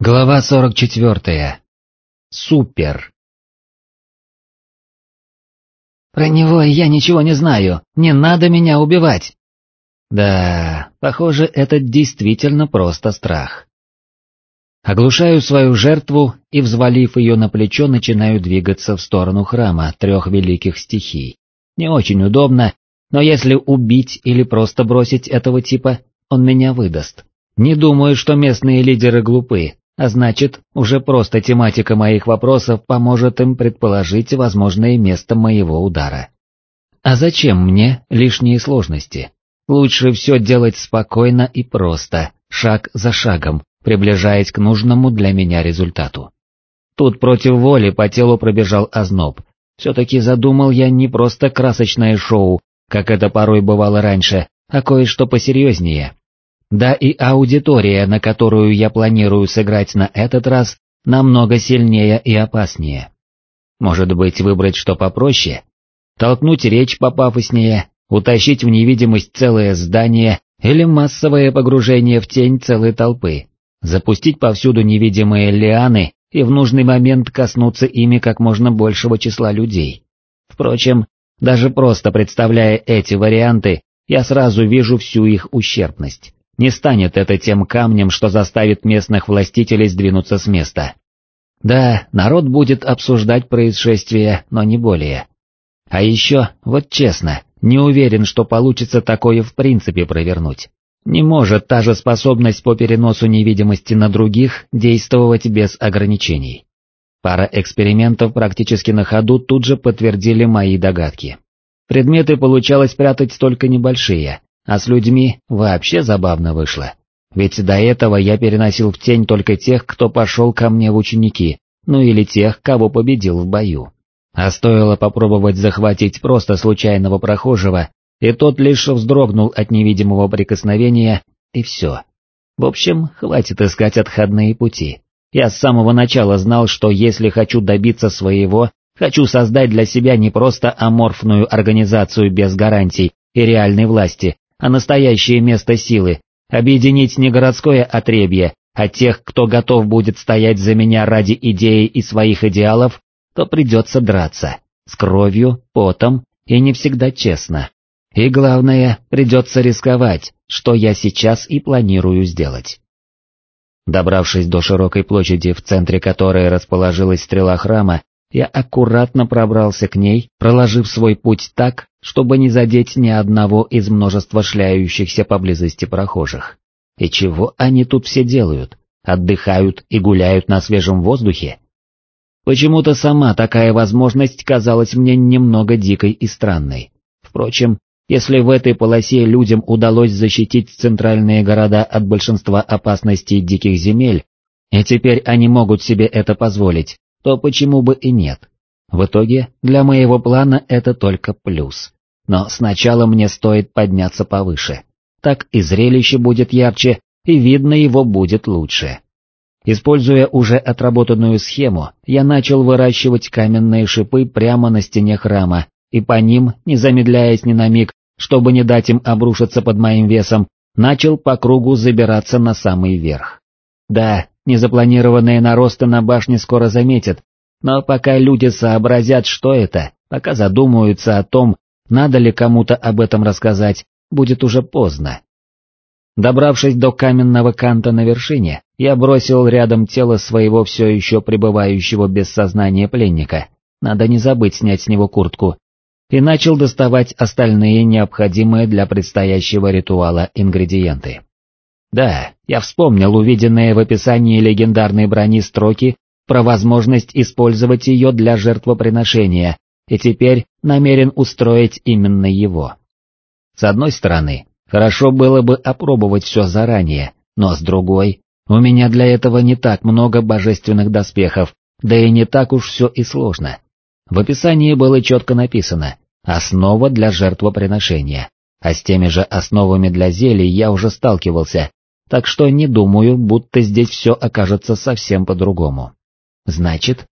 Глава 44. Супер. Про него я ничего не знаю, не надо меня убивать. Да, похоже, это действительно просто страх. Оглушаю свою жертву и, взвалив ее на плечо, начинаю двигаться в сторону храма трех великих стихий. Не очень удобно, но если убить или просто бросить этого типа, он меня выдаст. Не думаю, что местные лидеры глупы, а значит, уже просто тематика моих вопросов поможет им предположить возможное место моего удара. А зачем мне лишние сложности? Лучше все делать спокойно и просто, шаг за шагом, приближаясь к нужному для меня результату. Тут против воли по телу пробежал озноб. Все-таки задумал я не просто красочное шоу, как это порой бывало раньше, а кое-что посерьезнее. Да и аудитория, на которую я планирую сыграть на этот раз, намного сильнее и опаснее. Может быть выбрать что попроще? Толкнуть речь попафоснее, утащить в невидимость целое здание или массовое погружение в тень целой толпы, запустить повсюду невидимые лианы и в нужный момент коснуться ими как можно большего числа людей. Впрочем, даже просто представляя эти варианты, я сразу вижу всю их ущербность. Не станет это тем камнем, что заставит местных властителей сдвинуться с места. Да, народ будет обсуждать происшествие, но не более. А еще, вот честно, не уверен, что получится такое в принципе провернуть. Не может та же способность по переносу невидимости на других действовать без ограничений. Пара экспериментов практически на ходу тут же подтвердили мои догадки. Предметы получалось прятать только небольшие, а с людьми вообще забавно вышло. Ведь до этого я переносил в тень только тех, кто пошел ко мне в ученики, ну или тех, кого победил в бою. А стоило попробовать захватить просто случайного прохожего, и тот лишь вздрогнул от невидимого прикосновения, и все. В общем, хватит искать отходные пути. Я с самого начала знал, что если хочу добиться своего, хочу создать для себя не просто аморфную организацию без гарантий и реальной власти, а настоящее место силы, объединить не городское отребье, а тех, кто готов будет стоять за меня ради идеи и своих идеалов, то придется драться, с кровью, потом и не всегда честно. И главное, придется рисковать, что я сейчас и планирую сделать. Добравшись до широкой площади, в центре которой расположилась стрела храма, я аккуратно пробрался к ней, проложив свой путь так, чтобы не задеть ни одного из множества шляющихся поблизости прохожих. И чего они тут все делают? Отдыхают и гуляют на свежем воздухе? Почему-то сама такая возможность казалась мне немного дикой и странной. Впрочем, если в этой полосе людям удалось защитить центральные города от большинства опасностей диких земель, и теперь они могут себе это позволить, то почему бы и нет? В итоге, для моего плана это только плюс. Но сначала мне стоит подняться повыше. Так и зрелище будет ярче, и видно его будет лучше. Используя уже отработанную схему, я начал выращивать каменные шипы прямо на стене храма, и по ним, не замедляясь ни на миг, чтобы не дать им обрушиться под моим весом, начал по кругу забираться на самый верх. Да, Незапланированные наросты на башне скоро заметят, но пока люди сообразят, что это, пока задумаются о том, надо ли кому-то об этом рассказать, будет уже поздно. Добравшись до каменного канта на вершине, я бросил рядом тело своего все еще пребывающего без сознания пленника, надо не забыть снять с него куртку, и начал доставать остальные необходимые для предстоящего ритуала ингредиенты. Да, я вспомнил увиденные в описании легендарной брони строки про возможность использовать ее для жертвоприношения, и теперь намерен устроить именно его. С одной стороны, хорошо было бы опробовать все заранее, но с другой, у меня для этого не так много божественных доспехов, да и не так уж все и сложно. В описании было четко написано «Основа для жертвоприношения», а с теми же основами для зелий я уже сталкивался, так что не думаю, будто здесь все окажется совсем по-другому. Значит,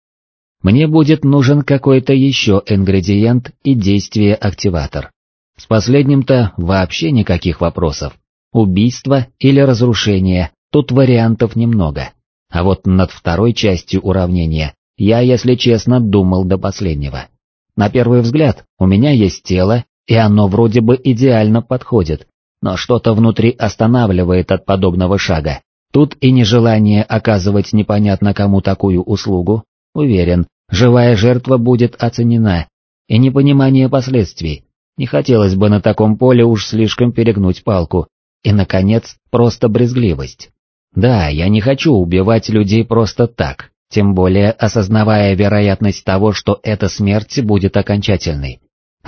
мне будет нужен какой-то еще ингредиент и действие-активатор. С последним-то вообще никаких вопросов. Убийство или разрушение, тут вариантов немного. а вот над второй частью уравнения я, если честно, думал до последнего. На первый взгляд, у меня есть тело, и оно вроде бы идеально подходит, но что-то внутри останавливает от подобного шага. Тут и нежелание оказывать непонятно кому такую услугу, уверен, живая жертва будет оценена, и непонимание последствий. Не хотелось бы на таком поле уж слишком перегнуть палку. И, наконец, просто брезгливость. Да, я не хочу убивать людей просто так, тем более осознавая вероятность того, что эта смерть будет окончательной.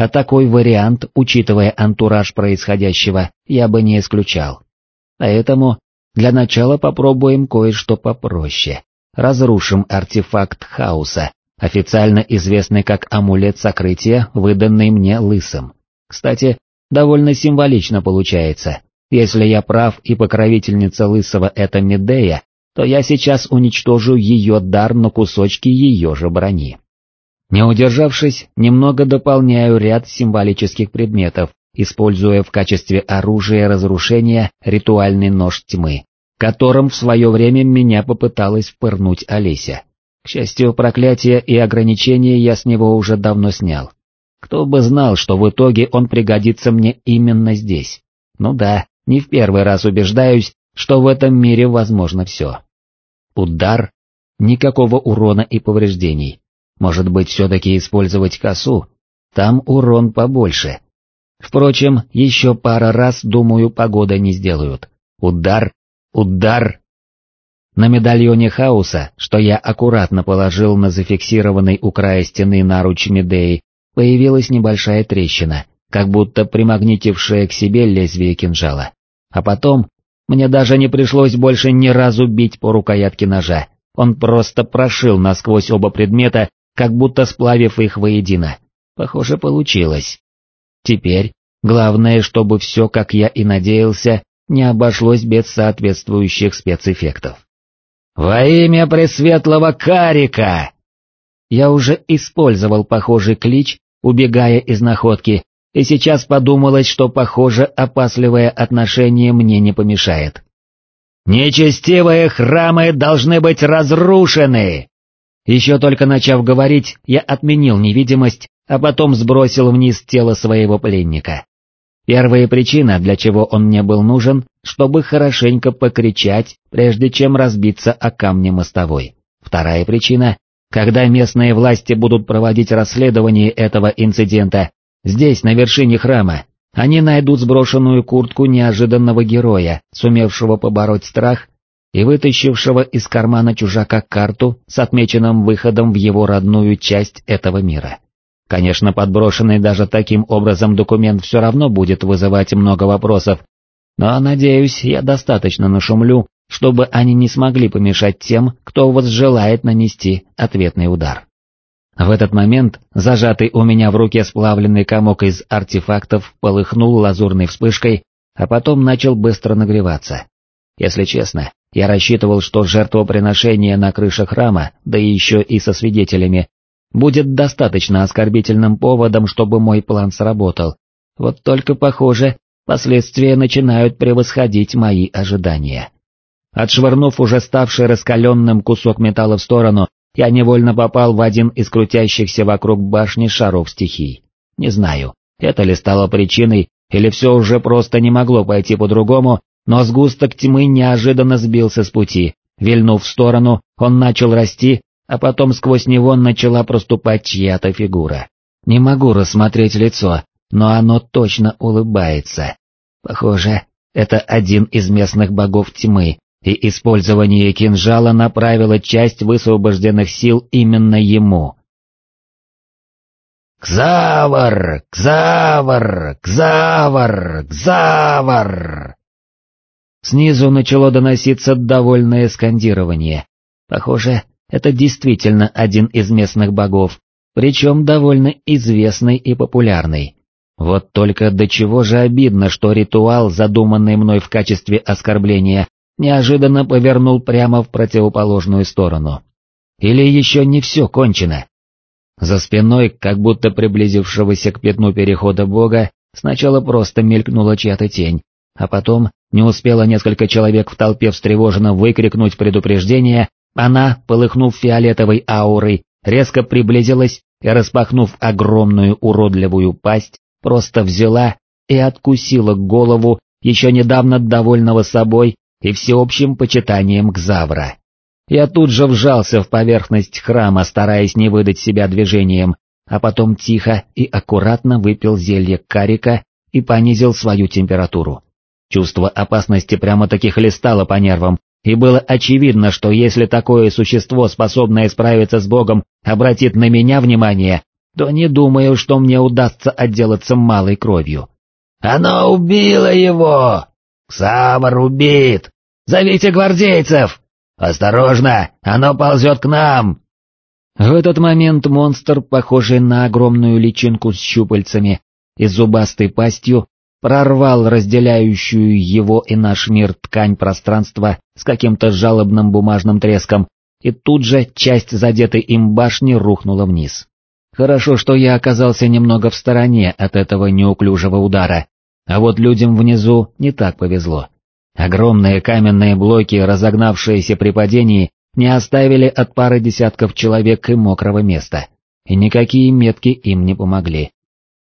А такой вариант, учитывая антураж происходящего, я бы не исключал. Поэтому для начала попробуем кое-что попроще. Разрушим артефакт хаоса, официально известный как амулет сокрытия, выданный мне лысым. Кстати, довольно символично получается. Если я прав и покровительница лысого это Медея, то я сейчас уничтожу ее дар на кусочки ее же брони. Не удержавшись, немного дополняю ряд символических предметов, используя в качестве оружия разрушения ритуальный нож тьмы, которым в свое время меня попыталась впырнуть Олеся. К счастью, проклятие и ограничения я с него уже давно снял. Кто бы знал, что в итоге он пригодится мне именно здесь. Ну да, не в первый раз убеждаюсь, что в этом мире возможно все. Удар, никакого урона и повреждений, может быть, все-таки использовать косу? Там урон побольше. Впрочем, еще пара раз, думаю, погода не сделают. Удар, удар. На медальоне хаоса, что я аккуратно положил на зафиксированный у края стены наруч Медеи, появилась небольшая трещина, как будто примагнитившая к себе лезвие кинжала. А потом, мне даже не пришлось больше ни разу бить по рукоятке ножа, он просто прошил насквозь оба предмета как будто сплавив их воедино. Похоже, получилось. Теперь, главное, чтобы все, как я и надеялся, не обошлось без соответствующих спецэффектов. «Во имя Пресветлого Карика!» Я уже использовал похожий клич, убегая из находки, и сейчас подумалось, что, похоже, опасливое отношение мне не помешает. «Нечестивые храмы должны быть разрушены!» Еще только начав говорить, я отменил невидимость, а потом сбросил вниз тело своего пленника. Первая причина, для чего он мне был нужен, чтобы хорошенько покричать, прежде чем разбиться о камне мостовой. Вторая причина, когда местные власти будут проводить расследование этого инцидента, здесь, на вершине храма, они найдут сброшенную куртку неожиданного героя, сумевшего побороть страх и вытащившего из кармана чужака карту с отмеченным выходом в его родную часть этого мира. Конечно, подброшенный даже таким образом документ все равно будет вызывать много вопросов, но, надеюсь, я достаточно нашумлю, чтобы они не смогли помешать тем, кто возжелает нанести ответный удар. В этот момент, зажатый у меня в руке сплавленный комок из артефактов полыхнул лазурной вспышкой, а потом начал быстро нагреваться. Если честно, я рассчитывал, что жертвоприношение на крыше храма, да еще и со свидетелями, будет достаточно оскорбительным поводом, чтобы мой план сработал. Вот только, похоже, последствия начинают превосходить мои ожидания. Отшвырнув уже ставший раскаленным кусок металла в сторону, я невольно попал в один из крутящихся вокруг башни шаров стихий. Не знаю, это ли стало причиной, или все уже просто не могло пойти по-другому, но сгусток тьмы неожиданно сбился с пути, вильнув в сторону, он начал расти, а потом сквозь него начала проступать чья-то фигура. Не могу рассмотреть лицо, но оно точно улыбается. Похоже, это один из местных богов тьмы, и использование кинжала направило часть высвобожденных сил именно ему. «Кзавр! Кзавр! Кзавр! Кзавр!» Снизу начало доноситься довольное скандирование. Похоже, это действительно один из местных богов, причем довольно известный и популярный. Вот только до чего же обидно, что ритуал, задуманный мной в качестве оскорбления, неожиданно повернул прямо в противоположную сторону. Или еще не все кончено. За спиной, как будто приблизившегося к пятну перехода бога, сначала просто мелькнула чья-то тень, а потом не успело несколько человек в толпе встревоженно выкрикнуть предупреждение, Она, полыхнув фиолетовой аурой, резко приблизилась и, распахнув огромную уродливую пасть, просто взяла и откусила голову еще недавно довольного собой и всеобщим почитанием к Завра. Я тут же вжался в поверхность храма, стараясь не выдать себя движением, а потом тихо и аккуратно выпил зелье карика и понизил свою температуру. Чувство опасности прямо-таки хлестало по нервам, и было очевидно, что если такое существо, способное справиться с Богом, обратит на меня внимание, то не думаю, что мне удастся отделаться малой кровью. «Оно убило его! Ксавр убит! Зовите гвардейцев! Осторожно, оно ползет к нам!» В этот момент монстр, похожий на огромную личинку с щупальцами и зубастой пастью, прорвал разделяющую его и наш мир ткань пространства с каким-то жалобным бумажным треском, и тут же часть задетой им башни рухнула вниз. Хорошо, что я оказался немного в стороне от этого неуклюжего удара, а вот людям внизу не так повезло. Огромные каменные блоки, разогнавшиеся при падении, не оставили от пары десятков человек и мокрого места, и никакие метки им не помогли.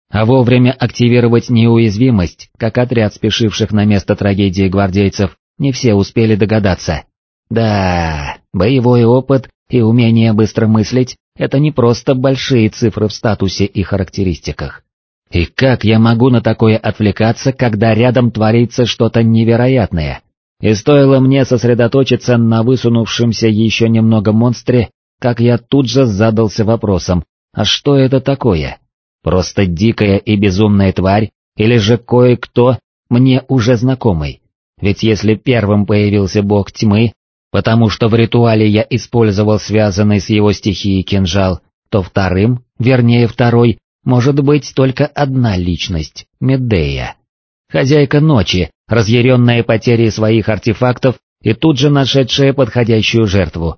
А вовремя активировать неуязвимость, как отряд спешивших на место трагедии гвардейцев, не все успели догадаться. Да, боевой опыт и умение быстро мыслить — это не просто большие цифры в статусе и характеристиках. И как я могу на такое отвлекаться, когда рядом творится что-то невероятное? И стоило мне сосредоточиться на высунувшемся еще немного монстре, как я тут же задался вопросом, а что это такое? Просто дикая и безумная тварь, или же кое-кто мне уже знакомый? Ведь если первым появился бог тьмы, потому что в ритуале я использовал связанный с его стихией кинжал, то вторым, вернее второй, может быть только одна личность — Медея. Хозяйка ночи, разъяренная потерей своих артефактов и тут же нашедшая подходящую жертву.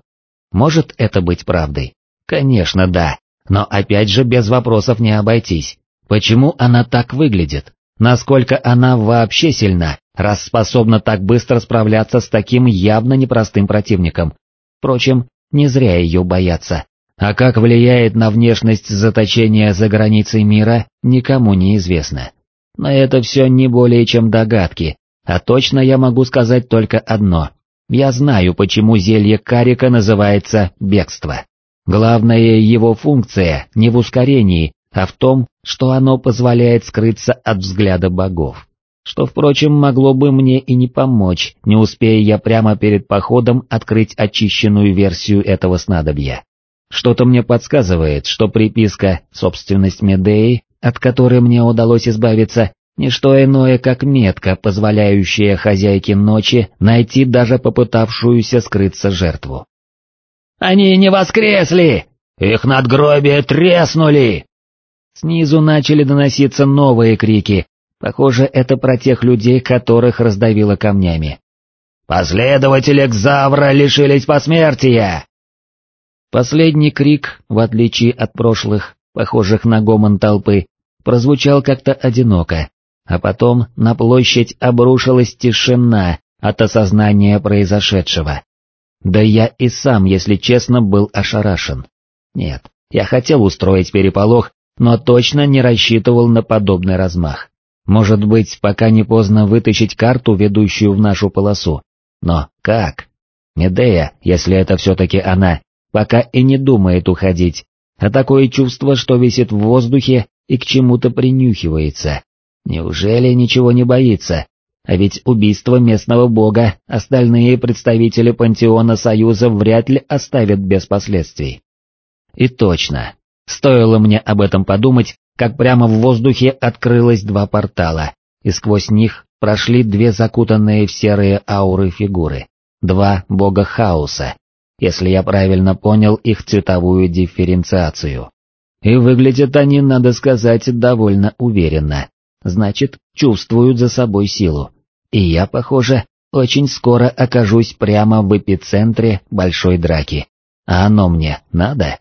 Может это быть правдой? Конечно, да, но опять же без вопросов не обойтись. Почему она так выглядит? Насколько она вообще сильна, раз способна так быстро справляться с таким явно непростым противником? Впрочем, не зря ее бояться. А как влияет на внешность заточения за границей мира, никому не известно. Но это все не более чем догадки, а точно я могу сказать только одно. Я знаю, почему зелье карика называется «бегство». Главная его функция не в ускорении, а в том, что оно позволяет скрыться от взгляда богов. Что, впрочем, могло бы мне и не помочь, не успея я прямо перед походом открыть очищенную версию этого снадобья. Что-то мне подсказывает, что приписка «собственность Медеи», от которой мне удалось избавиться, не что иное, как метка, позволяющая хозяйке ночи найти даже попытавшуюся скрыться жертву. «Они не воскресли! Их надгробия треснули!» Снизу начали доноситься новые крики, похоже, это про тех людей, которых раздавило камнями. «Последователи Кзавра лишились посмертия!» Последний крик, в отличие от прошлых, похожих на гомон толпы, прозвучал как-то одиноко, а потом на площадь обрушилась тишина от осознания произошедшего. Да я и сам, если честно, был ошарашен. Нет, я хотел устроить переполох, но точно не рассчитывал на подобный размах. Может быть, пока не поздно вытащить карту, ведущую в нашу полосу. Но как? Медея, если это все-таки она, пока и не думает уходить, а такое чувство, что висит в воздухе и к чему-то принюхивается. Неужели ничего не боится? А ведь убийство местного бога остальные представители пантеона Союза вряд ли оставят без последствий. И точно, стоило мне об этом подумать, как прямо в воздухе открылось два портала, и сквозь них прошли две закутанные в серые ауры фигуры, два бога хаоса, если я правильно понял их цветовую дифференциацию. И выглядят они, надо сказать, довольно уверенно, значит, чувствуют за собой силу. И я, похоже, очень скоро окажусь прямо в эпицентре большой драки. А оно мне надо?